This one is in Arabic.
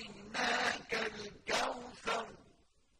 علينا